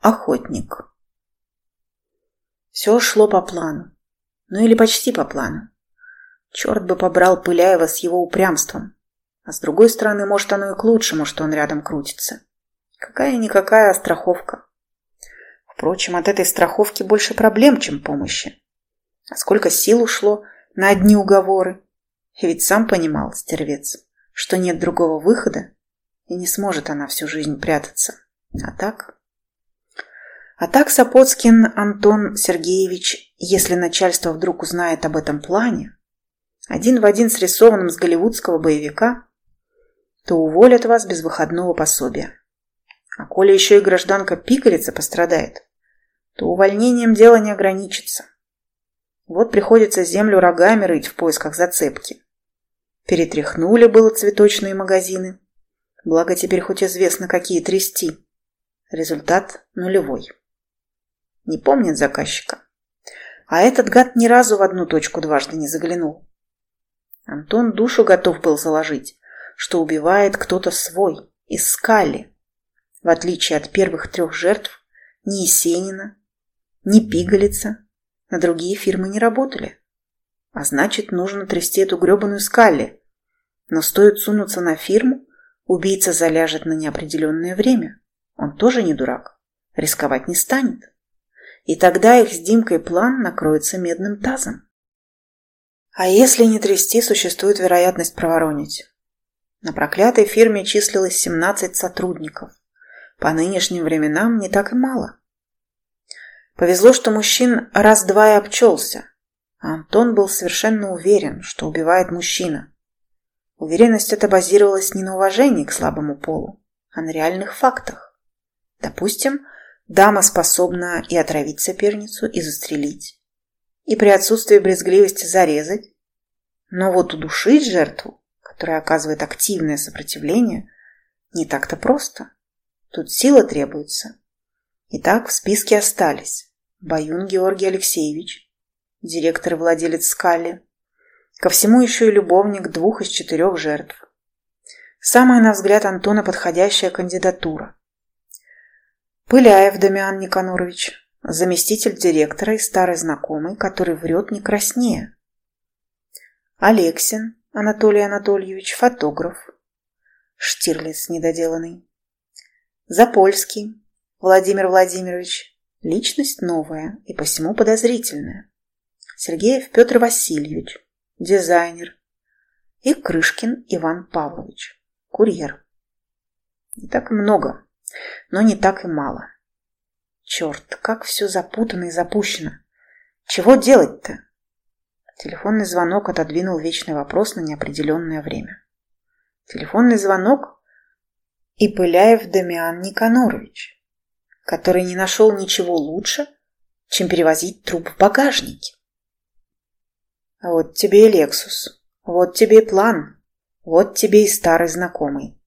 Охотник. Все шло по плану. Ну или почти по плану. Черт бы побрал Пыляева с его упрямством. А с другой стороны, может, оно и к лучшему, что он рядом крутится. Какая-никакая страховка. Впрочем, от этой страховки больше проблем, чем помощи. А сколько сил ушло на одни уговоры. И ведь сам понимал, стервец, что нет другого выхода, и не сможет она всю жизнь прятаться. А так... А так Сапоцкин Антон Сергеевич, если начальство вдруг узнает об этом плане, один в один срисованным с голливудского боевика, то уволят вас без выходного пособия. А коли еще и гражданка Пигалица пострадает, то увольнением дело не ограничится. Вот приходится землю рогами рыть в поисках зацепки. Перетряхнули было цветочные магазины. Благо теперь хоть известно, какие трясти. Результат нулевой. Не помнит заказчика. А этот гад ни разу в одну точку дважды не заглянул. Антон душу готов был заложить, что убивает кто-то свой, из скали. В отличие от первых трех жертв, ни Есенина, ни Пигалица на другие фирмы не работали. А значит, нужно трясти эту гребаную скалли. Но стоит сунуться на фирму, убийца заляжет на неопределенное время. Он тоже не дурак. Рисковать не станет и тогда их с Димкой план накроется медным тазом. А если не трясти, существует вероятность проворонить. На проклятой фирме числилось 17 сотрудников. По нынешним временам не так и мало. Повезло, что мужчин раз-два и обчелся. Антон был совершенно уверен, что убивает мужчина. Уверенность эта базировалась не на уважении к слабому полу, а на реальных фактах. Допустим, Дама способна и отравить соперницу, и застрелить, и при отсутствии брезгливости зарезать. Но вот удушить жертву, которая оказывает активное сопротивление, не так-то просто. Тут сила требуется. Итак, в списке остались Баюн Георгий Алексеевич, директор и владелец Скалли, ко всему еще и любовник двух из четырех жертв. Самая, на взгляд Антона, подходящая кандидатура – Пыляев Дамиан Никанорович, заместитель директора и старый знакомый, который врет не краснее. Алексин Анатолий Анатольевич, фотограф. Штирлиц недоделанный. Запольский Владимир Владимирович, личность новая и посему подозрительная. Сергеев Петр Васильевич, дизайнер. И Крышкин Иван Павлович, курьер. Не так много но не так и мало. Черт, как все запутано и запущено. Чего делать-то? Телефонный звонок отодвинул вечный вопрос на неопределенное время. Телефонный звонок и Пыляев Дамиан Никанорович, который не нашел ничего лучше, чем перевозить труп в багажнике. Вот тебе и Лексус, вот тебе и план, вот тебе и старый знакомый.